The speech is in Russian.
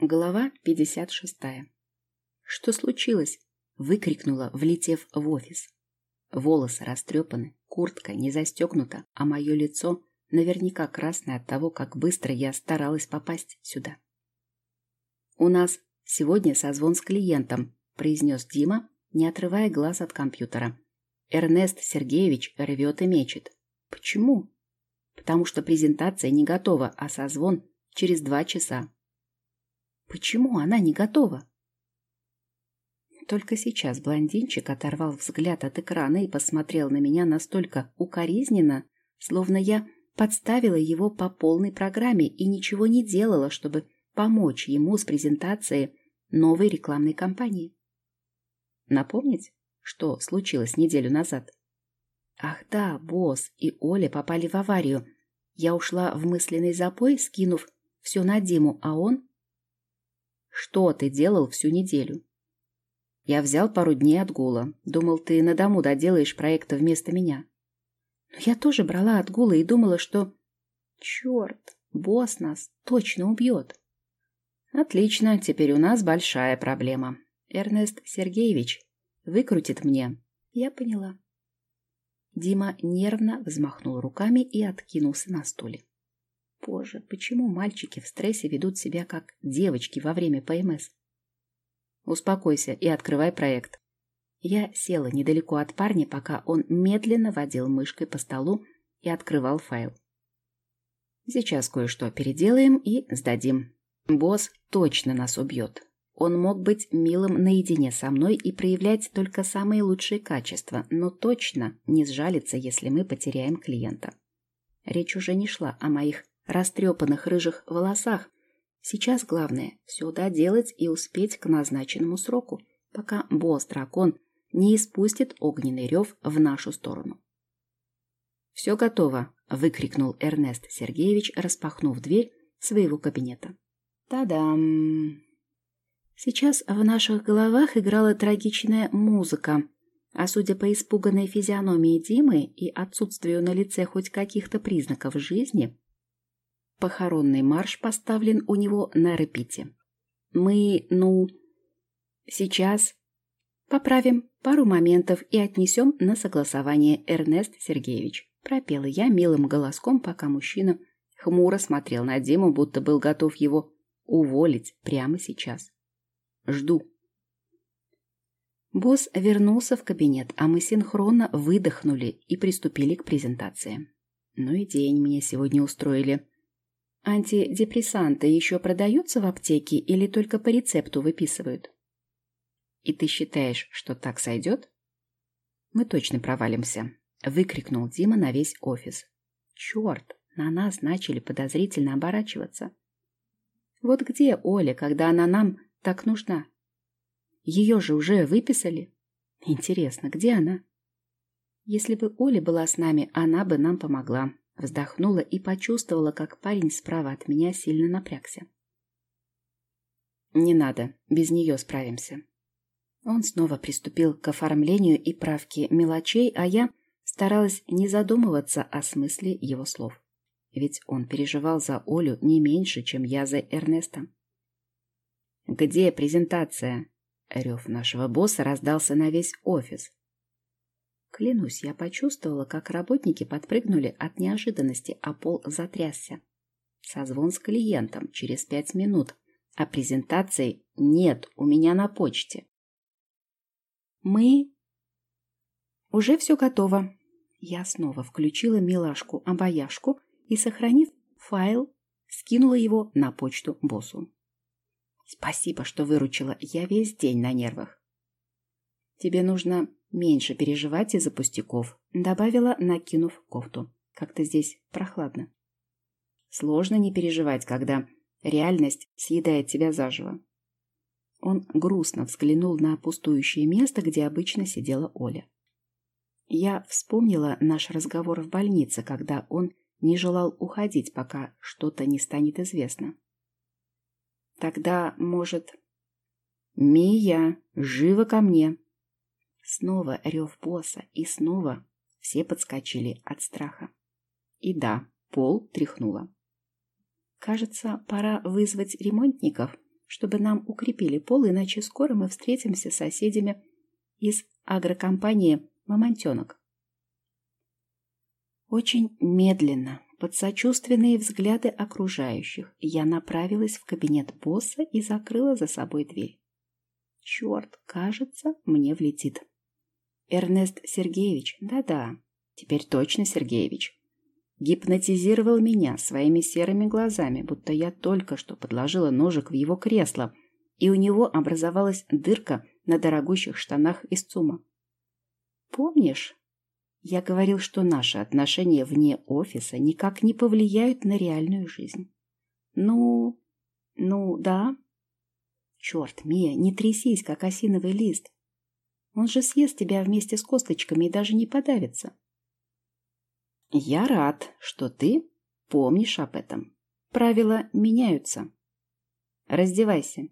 Глава 56. «Что случилось?» — выкрикнула, влетев в офис. Волосы растрепаны, куртка не застегнута, а мое лицо наверняка красное от того, как быстро я старалась попасть сюда. «У нас сегодня созвон с клиентом», — произнес Дима, не отрывая глаз от компьютера. Эрнест Сергеевич рвет и мечет. «Почему?» «Потому что презентация не готова, а созвон через два часа», Почему она не готова? Только сейчас блондинчик оторвал взгляд от экрана и посмотрел на меня настолько укоризненно, словно я подставила его по полной программе и ничего не делала, чтобы помочь ему с презентацией новой рекламной кампании. Напомнить, что случилось неделю назад? Ах да, босс и Оля попали в аварию. Я ушла в мысленный запой, скинув все на Диму, а он что ты делал всю неделю? Я взял пару дней отгула. Думал, ты на дому доделаешь проекта вместо меня. Но я тоже брала отгулы и думала, что... Черт, босс нас точно убьет. Отлично, теперь у нас большая проблема. Эрнест Сергеевич выкрутит мне. Я поняла. Дима нервно взмахнул руками и откинулся на стуле. Боже, почему мальчики в стрессе ведут себя как девочки во время ПМС? Успокойся и открывай проект. Я села недалеко от парня, пока он медленно водил мышкой по столу и открывал файл. Сейчас кое-что переделаем и сдадим. Босс точно нас убьет. Он мог быть милым наедине со мной и проявлять только самые лучшие качества, но точно не сжалится, если мы потеряем клиента. Речь уже не шла о моих растрепанных рыжих волосах. Сейчас главное все доделать и успеть к назначенному сроку, пока босс-дракон не испустит огненный рев в нашу сторону. «Все готово!» — выкрикнул Эрнест Сергеевич, распахнув дверь своего кабинета. «Та-дам!» Сейчас в наших головах играла трагичная музыка, а судя по испуганной физиономии Димы и отсутствию на лице хоть каких-то признаков жизни, Похоронный марш поставлен у него на репите. Мы, ну, сейчас поправим пару моментов и отнесем на согласование, Эрнест Сергеевич. Пропела я милым голоском, пока мужчина хмуро смотрел на Диму, будто был готов его уволить прямо сейчас. Жду. Босс вернулся в кабинет, а мы синхронно выдохнули и приступили к презентации. Ну и день мне сегодня устроили. Антидепрессанты еще продаются в аптеке или только по рецепту выписывают? И ты считаешь, что так сойдет? Мы точно провалимся, выкрикнул Дима на весь офис. Черт, на нас начали подозрительно оборачиваться. Вот где Оля, когда она нам так нужна? Ее же уже выписали. Интересно, где она? Если бы Оля была с нами, она бы нам помогла. Вздохнула и почувствовала, как парень справа от меня сильно напрягся. «Не надо, без нее справимся». Он снова приступил к оформлению и правке мелочей, а я старалась не задумываться о смысле его слов. Ведь он переживал за Олю не меньше, чем я за Эрнеста. «Где презентация?» Рев нашего босса раздался на весь офис. Клянусь, я почувствовала, как работники подпрыгнули от неожиданности, а пол затрясся. Созвон с клиентом через пять минут, а презентации нет у меня на почте. Мы... Уже все готово. Я снова включила милашку-обаяшку и, сохранив файл, скинула его на почту боссу. Спасибо, что выручила. Я весь день на нервах. Тебе нужно Меньше переживать из-за пустяков, добавила, накинув кофту. Как-то здесь прохладно. Сложно не переживать, когда реальность съедает тебя заживо. Он грустно взглянул на пустующее место, где обычно сидела Оля. Я вспомнила наш разговор в больнице, когда он не желал уходить, пока что-то не станет известно. Тогда, может... «Мия, живо ко мне!» Снова рев босса, и снова все подскочили от страха. И да, пол тряхнуло. Кажется, пора вызвать ремонтников, чтобы нам укрепили пол, иначе скоро мы встретимся с соседями из агрокомпании «Мамонтенок». Очень медленно, под сочувственные взгляды окружающих, я направилась в кабинет босса и закрыла за собой дверь. Черт, кажется, мне влетит. Эрнест Сергеевич, да-да, теперь точно Сергеевич, гипнотизировал меня своими серыми глазами, будто я только что подложила ножик в его кресло, и у него образовалась дырка на дорогущих штанах из ЦУМа. «Помнишь, я говорил, что наши отношения вне офиса никак не повлияют на реальную жизнь?» «Ну, ну, да». «Черт, Мия, не трясись, как осиновый лист. Он же съест тебя вместе с косточками и даже не подавится». Я рад, что ты помнишь об этом. Правила меняются. Раздевайся.